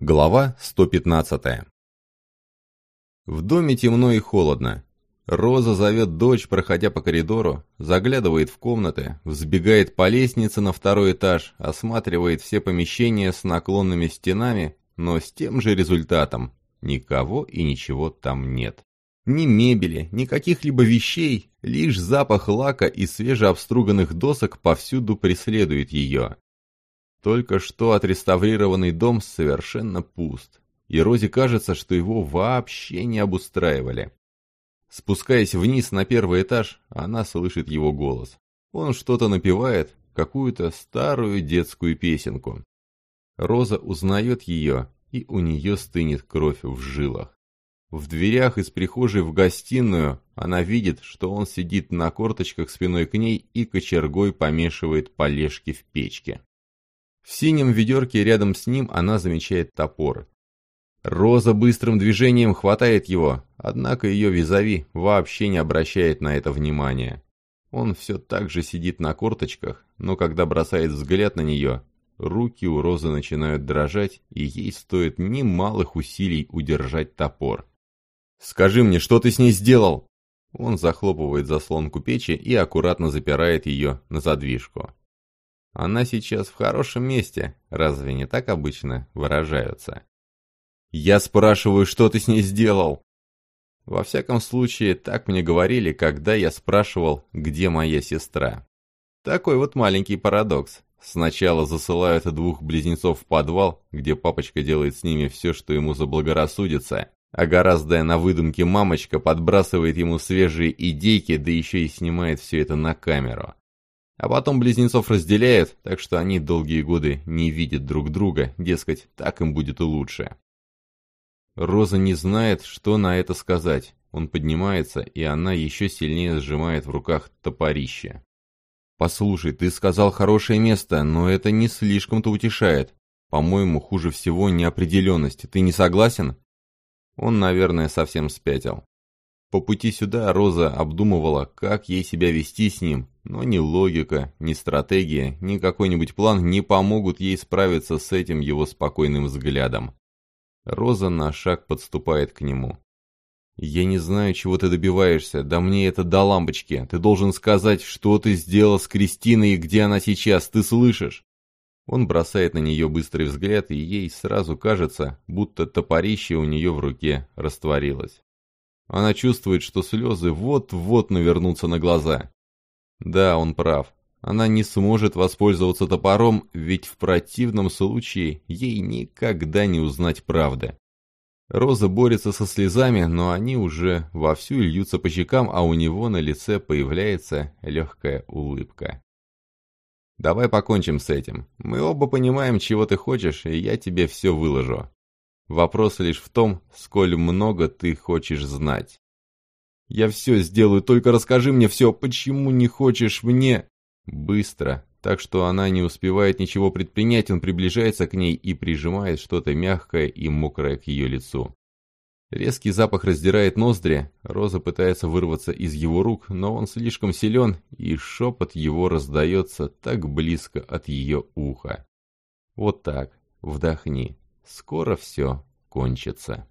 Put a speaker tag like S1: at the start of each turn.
S1: Глава 115 В доме темно и холодно. Роза зовет дочь, проходя по коридору, заглядывает в комнаты, взбегает по лестнице на второй этаж, осматривает все помещения с наклонными стенами, но с тем же результатом. Никого и ничего там нет. Ни мебели, ни каких-либо вещей, лишь запах лака и свежеобструганных досок повсюду преследует ее. Только что отреставрированный дом совершенно пуст, и Розе кажется, что его вообще не обустраивали. Спускаясь вниз на первый этаж, она слышит его голос. Он что-то напевает, какую-то старую детскую песенку. Роза узнает ее, и у нее стынет кровь в жилах. В дверях из прихожей в гостиную она видит, что он сидит на корточках спиной к ней и кочергой помешивает полежки в печке. В синем ведерке рядом с ним она замечает топор. Роза быстрым движением хватает его, однако ее визави вообще не обращает на это внимания. Он все так же сидит на корточках, но когда бросает взгляд на нее, руки у Розы начинают дрожать, и ей стоит немалых усилий удержать топор. «Скажи мне, что ты с ней сделал?» Он захлопывает заслонку печи и аккуратно запирает ее на задвижку. Она сейчас в хорошем месте, разве не так обычно выражаются? Я спрашиваю, что ты с ней сделал? Во всяком случае, так мне говорили, когда я спрашивал, где моя сестра. Такой вот маленький парадокс. Сначала засылают двух близнецов в подвал, где папочка делает с ними все, что ему заблагорассудится, а гораздо на выдумке мамочка подбрасывает ему свежие идейки, да еще и снимает все это на камеру. А потом близнецов разделяют, так что они долгие годы не видят друг друга, дескать, так им будет и лучше. Роза не знает, что на это сказать. Он поднимается, и она еще сильнее сжимает в руках топорище. «Послушай, ты сказал хорошее место, но это не слишком-то утешает. По-моему, хуже всего неопределенность. Ты не согласен?» Он, наверное, совсем спятил. По пути сюда Роза обдумывала, как ей себя вести с ним, но ни логика, ни стратегия, ни какой-нибудь план не помогут ей справиться с этим его спокойным взглядом. Роза на шаг подступает к нему. «Я не знаю, чего ты добиваешься, да мне это до лампочки. Ты должен сказать, что ты сделал с Кристиной и где она сейчас, ты слышишь?» Он бросает на нее быстрый взгляд, и ей сразу кажется, будто топорище у нее в руке растворилось. Она чувствует, что слезы вот-вот навернутся на глаза. Да, он прав. Она не сможет воспользоваться топором, ведь в противном случае ей никогда не узнать правды. Роза борется со слезами, но они уже вовсю льются по щекам, а у него на лице появляется легкая улыбка. «Давай покончим с этим. Мы оба понимаем, чего ты хочешь, и я тебе все выложу. Вопрос лишь в том, сколь много ты хочешь знать. Я все сделаю, только расскажи мне все, почему не хочешь мне? Быстро, так что она не успевает ничего предпринять, он приближается к ней и прижимает что-то мягкое и мокрое к ее лицу. Резкий запах раздирает ноздри, Роза пытается вырваться из его рук, но он слишком силен, и шепот его раздается так близко от ее уха. Вот так, вдохни, Скоро все кончится.